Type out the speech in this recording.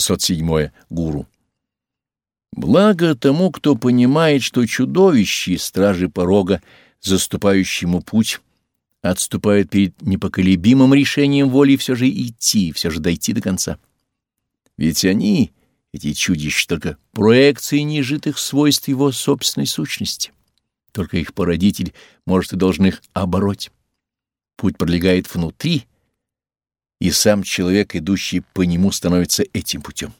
607. Гуру. Благо тому, кто понимает, что чудовищи, стражи порога, заступающие ему путь, отступают перед непоколебимым решением воли все же идти, все же дойти до конца. Ведь они, эти чудища, только проекции нежитых свойств его собственной сущности. Только их породитель может и должен их обороть. Путь пролегает внутри, и сам человек, идущий по нему, становится этим путем.